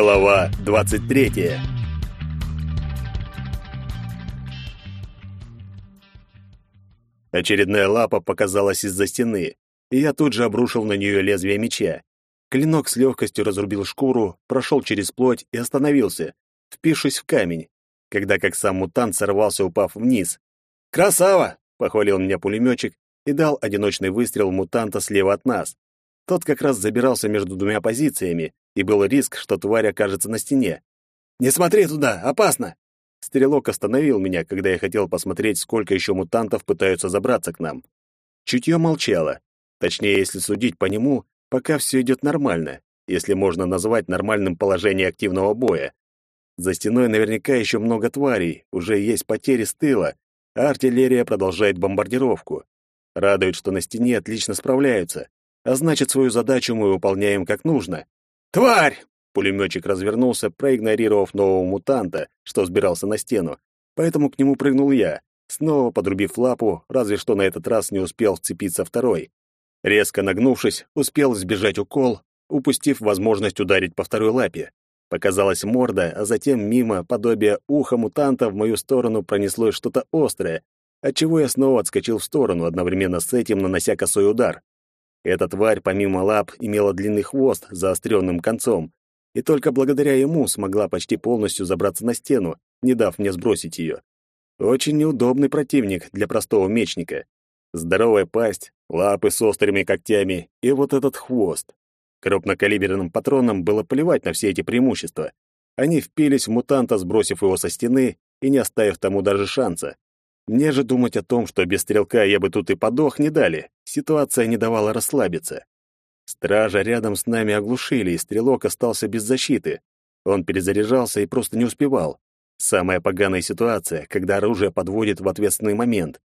Глава 23. Очередная лапа показалась из-за стены, и я тут же обрушил на нее лезвие меча. Клинок с легкостью разрубил шкуру, прошел через плоть и остановился, впившись в камень, когда как сам мутант сорвался, упав вниз. «Красава!» — похвалил меня пулеметчик и дал одиночный выстрел мутанта слева от нас. Тот как раз забирался между двумя позициями, и был риск, что тварь окажется на стене. «Не смотри туда! Опасно!» Стрелок остановил меня, когда я хотел посмотреть, сколько еще мутантов пытаются забраться к нам. Чутье молчало. Точнее, если судить по нему, пока все идет нормально, если можно назвать нормальным положение активного боя. За стеной наверняка еще много тварей, уже есть потери с тыла, а артиллерия продолжает бомбардировку. Радует, что на стене отлично справляются, а значит, свою задачу мы выполняем как нужно. «Тварь!» Пулеметчик развернулся, проигнорировав нового мутанта, что сбирался на стену. Поэтому к нему прыгнул я, снова подрубив лапу, разве что на этот раз не успел вцепиться второй. Резко нагнувшись, успел сбежать укол, упустив возможность ударить по второй лапе. Показалась морда, а затем мимо подобия уха мутанта в мою сторону пронеслось что-то острое, отчего я снова отскочил в сторону, одновременно с этим нанося косой удар. Эта тварь, помимо лап, имела длинный хвост с заостренным концом, и только благодаря ему смогла почти полностью забраться на стену, не дав мне сбросить ее. Очень неудобный противник для простого мечника. Здоровая пасть, лапы с острыми когтями и вот этот хвост. Крупнокалиберным патронам было плевать на все эти преимущества. Они впились в мутанта, сбросив его со стены и не оставив тому даже шанса. Мне же думать о том, что без стрелка я бы тут и подох, не дали. Ситуация не давала расслабиться. Стража рядом с нами оглушили, и стрелок остался без защиты. Он перезаряжался и просто не успевал. Самая поганая ситуация, когда оружие подводит в ответственный момент.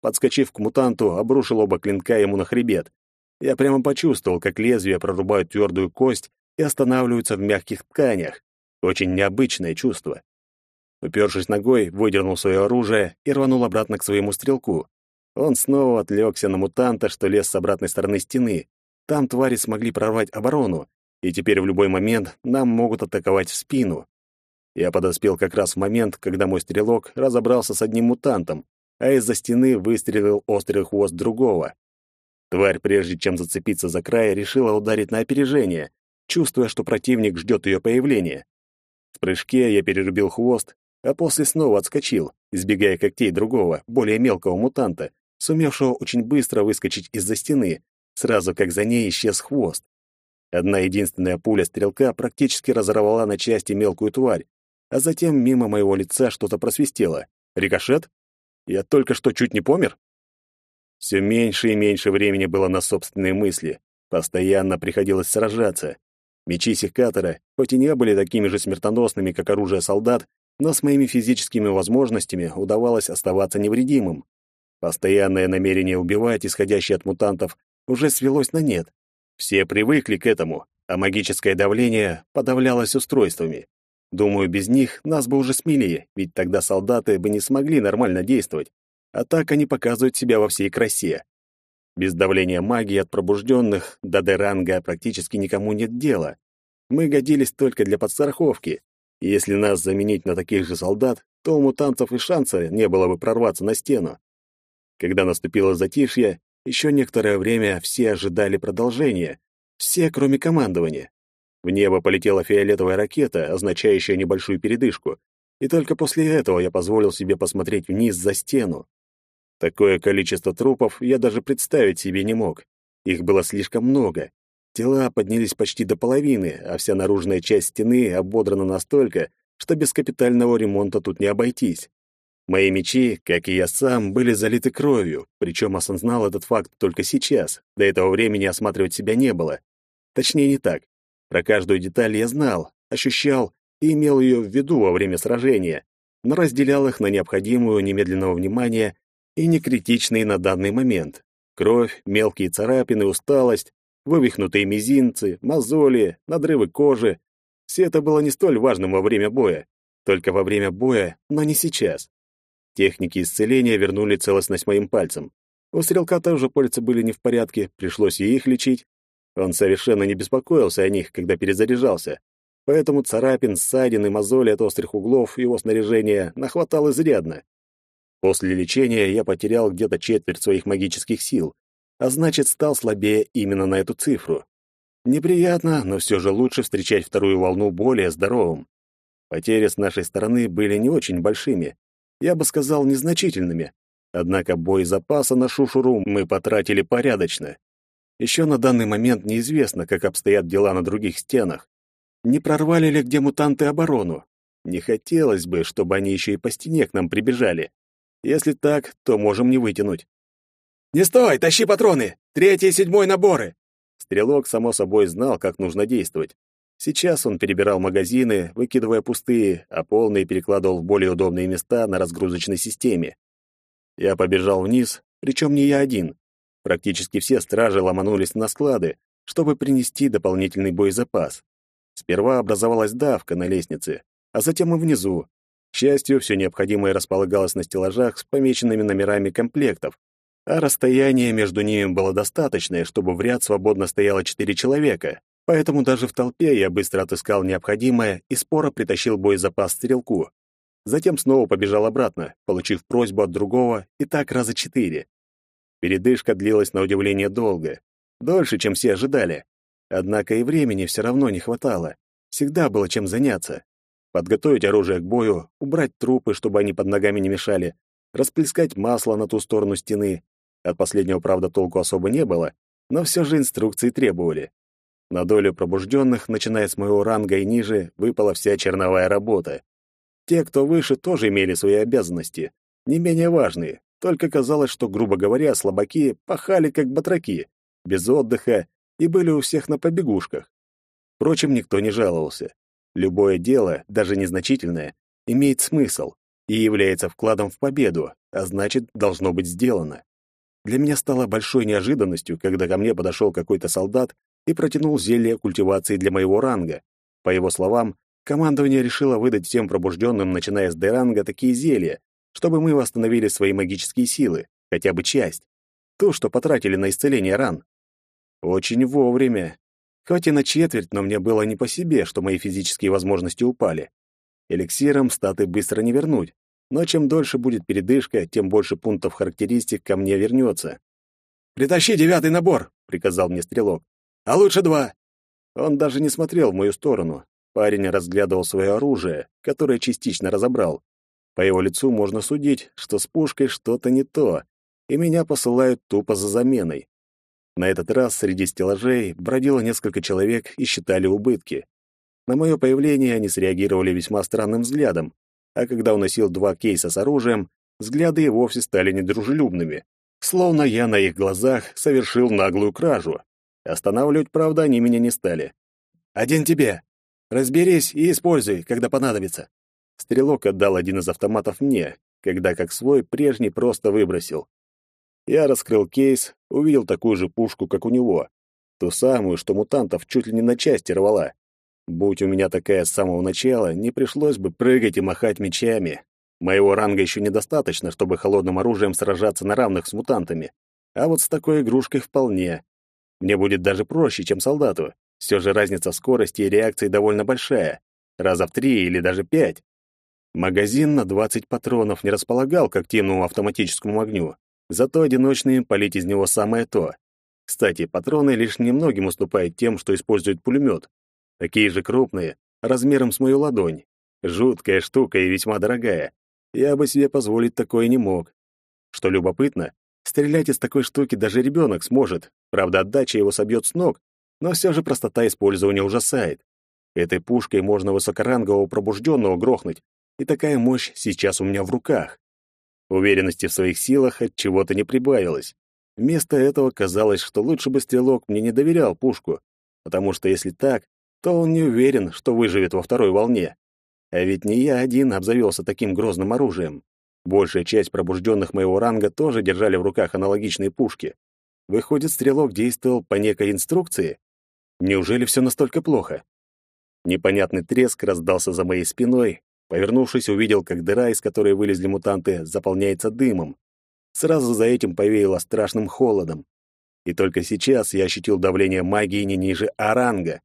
Подскочив к мутанту, обрушил оба клинка ему на хребет. Я прямо почувствовал, как лезвия прорубают твердую кость и останавливаются в мягких тканях. Очень необычное чувство. Упершись ногой, выдернул свое оружие и рванул обратно к своему стрелку. Он снова отвлекся на мутанта, что лез с обратной стороны стены. Там твари смогли прорвать оборону, и теперь в любой момент нам могут атаковать в спину. Я подоспел как раз в момент, когда мой стрелок разобрался с одним мутантом, а из-за стены выстрелил острый хвост другого. Тварь, прежде чем зацепиться за край, решила ударить на опережение, чувствуя, что противник ждет ее появления. В прыжке я перерубил хвост а после снова отскочил, избегая когтей другого, более мелкого мутанта, сумевшего очень быстро выскочить из-за стены, сразу как за ней исчез хвост. Одна единственная пуля стрелка практически разорвала на части мелкую тварь, а затем мимо моего лица что-то просвистело. Рикошет? Я только что чуть не помер? Все меньше и меньше времени было на собственные мысли. Постоянно приходилось сражаться. Мечи секатора, хоть и не были такими же смертоносными, как оружие солдат, но с моими физическими возможностями удавалось оставаться невредимым. Постоянное намерение убивать, исходящее от мутантов, уже свелось на нет. Все привыкли к этому, а магическое давление подавлялось устройствами. Думаю, без них нас бы уже смели, ведь тогда солдаты бы не смогли нормально действовать. А так они показывают себя во всей красе. Без давления магии от пробужденных до Деранга практически никому нет дела. Мы годились только для подстраховки, если нас заменить на таких же солдат, то у мутантов и шанса не было бы прорваться на стену. Когда наступило затишье, еще некоторое время все ожидали продолжения, все, кроме командования. В небо полетела фиолетовая ракета, означающая небольшую передышку, и только после этого я позволил себе посмотреть вниз за стену. Такое количество трупов я даже представить себе не мог. Их было слишком много, Тела поднялись почти до половины, а вся наружная часть стены ободрана настолько, что без капитального ремонта тут не обойтись. Мои мечи, как и я сам, были залиты кровью, причем осознал этот факт только сейчас. До этого времени осматривать себя не было. Точнее, не так. Про каждую деталь я знал, ощущал и имел ее в виду во время сражения, но разделял их на необходимую немедленного внимания и некритичные на данный момент. Кровь, мелкие царапины, усталость, вывихнутые мизинцы, мозоли, надрывы кожи. Все это было не столь важным во время боя. Только во время боя, но не сейчас. Техники исцеления вернули целостность моим пальцам. У стрелка тоже пальцы были не в порядке, пришлось и их лечить. Он совершенно не беспокоился о них, когда перезаряжался. поэтому царапин, ссадин и мозоли от острых углов его снаряжения нахватал изрядно. После лечения я потерял где-то четверть своих магических сил, а значит, стал слабее именно на эту цифру. Неприятно, но все же лучше встречать вторую волну более здоровым. Потери с нашей стороны были не очень большими, я бы сказал, незначительными. Однако боезапаса на шушуру мы потратили порядочно. Еще на данный момент неизвестно, как обстоят дела на других стенах. Не прорвали ли где мутанты оборону? Не хотелось бы, чтобы они еще и по стене к нам прибежали. Если так, то можем не вытянуть. «Не стой! Тащи патроны! Третий и седьмой наборы!» Стрелок, само собой, знал, как нужно действовать. Сейчас он перебирал магазины, выкидывая пустые, а полные перекладывал в более удобные места на разгрузочной системе. Я побежал вниз, причем не я один. Практически все стражи ломанулись на склады, чтобы принести дополнительный боезапас. Сперва образовалась давка на лестнице, а затем и внизу. К счастью, все необходимое располагалось на стеллажах с помеченными номерами комплектов, а расстояние между ними было достаточное, чтобы в ряд свободно стояло четыре человека. Поэтому даже в толпе я быстро отыскал необходимое и споро притащил боезапас стрелку. Затем снова побежал обратно, получив просьбу от другого, и так раза четыре. Передышка длилась на удивление долго, дольше, чем все ожидали. Однако и времени все равно не хватало. Всегда было чем заняться. Подготовить оружие к бою, убрать трупы, чтобы они под ногами не мешали, расплескать масло на ту сторону стены. От последнего, правда, толку особо не было, но все же инструкции требовали. На долю пробужденных, начиная с моего ранга и ниже, выпала вся черновая работа. Те, кто выше, тоже имели свои обязанности, не менее важные, только казалось, что, грубо говоря, слабаки пахали как батраки, без отдыха, и были у всех на побегушках. Впрочем, никто не жаловался. Любое дело, даже незначительное, имеет смысл и является вкладом в победу, а значит, должно быть сделано. Для меня стало большой неожиданностью, когда ко мне подошел какой-то солдат и протянул зелье культивации для моего ранга. По его словам, Командование решило выдать всем пробужденным, начиная с Деранга, такие зелья, чтобы мы восстановили свои магические силы, хотя бы часть. То, что потратили на исцеление ран. Очень вовремя. Хоть и на четверть, но мне было не по себе, что мои физические возможности упали. Эликсиром статы быстро не вернуть, но чем дольше будет передышка, тем больше пунктов характеристик ко мне вернется. «Притащи девятый набор», — приказал мне стрелок. «А лучше два». Он даже не смотрел в мою сторону, Парень разглядывал свое оружие, которое частично разобрал. По его лицу можно судить, что с пушкой что-то не то, и меня посылают тупо за заменой. На этот раз среди стеллажей бродило несколько человек и считали убытки. На мое появление они среагировали весьма странным взглядом, а когда уносил два кейса с оружием, взгляды и вовсе стали недружелюбными, словно я на их глазах совершил наглую кражу. Останавливать, правда, они меня не стали. «Один тебе!» Разберись и используй, когда понадобится. Стрелок отдал один из автоматов мне, когда как свой прежний просто выбросил. Я раскрыл кейс, увидел такую же пушку, как у него. Ту самую, что мутантов чуть ли не на части рвала. Будь у меня такая с самого начала, не пришлось бы прыгать и махать мечами. Моего ранга еще недостаточно, чтобы холодным оружием сражаться на равных с мутантами. А вот с такой игрушкой вполне. Мне будет даже проще, чем солдату. Все же разница в скорости и реакции довольно большая, раза в три или даже пять. Магазин на 20 патронов не располагал к активному автоматическому огню, зато одиночные полить из него самое то. Кстати, патроны лишь немногим уступают тем, что использует пулемет. Такие же крупные, размером с мою ладонь. Жуткая штука и весьма дорогая. Я бы себе позволить такое не мог. Что любопытно, стрелять из такой штуки даже ребенок сможет. Правда, отдача его собьет с ног, но все же простота использования ужасает. Этой пушкой можно высокорангового пробужденного грохнуть, и такая мощь сейчас у меня в руках. Уверенности в своих силах от чего-то не прибавилось. Вместо этого казалось, что лучше бы стрелок мне не доверял пушку, потому что если так, то он не уверен, что выживет во второй волне. А ведь не я один обзавелся таким грозным оружием. Большая часть пробужденных моего ранга тоже держали в руках аналогичные пушки. Выходит, стрелок действовал по некой инструкции? Неужели все настолько плохо? Непонятный треск раздался за моей спиной. Повернувшись, увидел, как дыра, из которой вылезли мутанты, заполняется дымом. Сразу за этим повеяло страшным холодом. И только сейчас я ощутил давление магии не ниже оранга.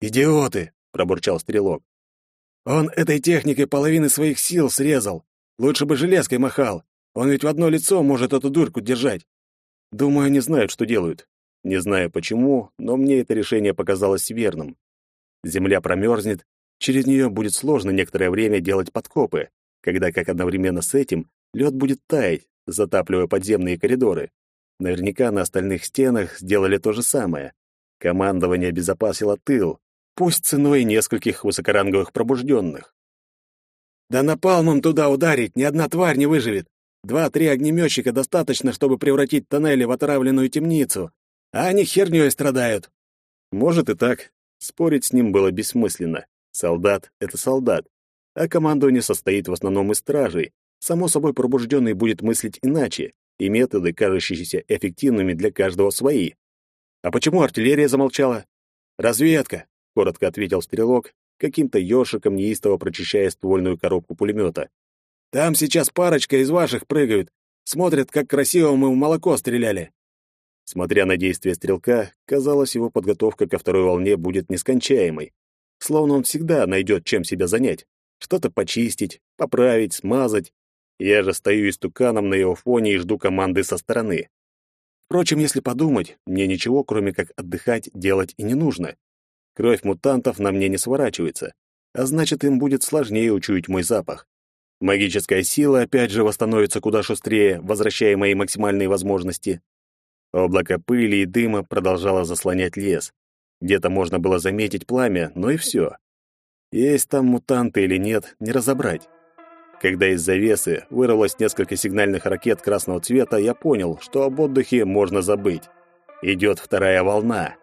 «Идиоты!» пробурчал стрелок. Он этой техникой половины своих сил срезал. Лучше бы железкой махал. Он ведь в одно лицо может эту дурку держать. Думаю, они знают, что делают. Не знаю почему, но мне это решение показалось верным. Земля промерзнет, через нее будет сложно некоторое время делать подкопы, когда как одновременно с этим лед будет таять, затапливая подземные коридоры. Наверняка на остальных стенах сделали то же самое. Командование обезопасило тыл, пусть ценой нескольких высокоранговых пробужденных. Да напалмом туда ударить ни одна тварь не выживет. Два-три огнеметчика достаточно, чтобы превратить тоннели в отравленную темницу, а они хернёй страдают. Может и так. Спорить с ним было бессмысленно. Солдат — это солдат, а командование состоит в основном из стражей. Само собой, пробужденный будет мыслить иначе, и методы, кажущиеся эффективными для каждого, свои. А почему артиллерия замолчала? Разведка, коротко ответил стрелок, каким-то ёршиком неистово прочищая ствольную коробку пулемета. Там сейчас парочка из ваших прыгают, смотрят, как красиво мы в молоко стреляли. Смотря на действия стрелка, казалось, его подготовка ко второй волне будет нескончаемой. Словно он всегда найдет, чем себя занять. Что-то почистить, поправить, смазать. Я же стою истуканом на его фоне и жду команды со стороны. Впрочем, если подумать, мне ничего, кроме как отдыхать, делать и не нужно. Кровь мутантов на мне не сворачивается, а значит, им будет сложнее учуять мой запах. Магическая сила опять же восстановится куда шустрее, возвращая мои максимальные возможности. Облако пыли и дыма продолжало заслонять лес. Где-то можно было заметить пламя, но и все. Есть там мутанты или нет, не разобрать. Когда из завесы вырвалось несколько сигнальных ракет красного цвета, я понял, что об отдыхе можно забыть. Идет вторая волна.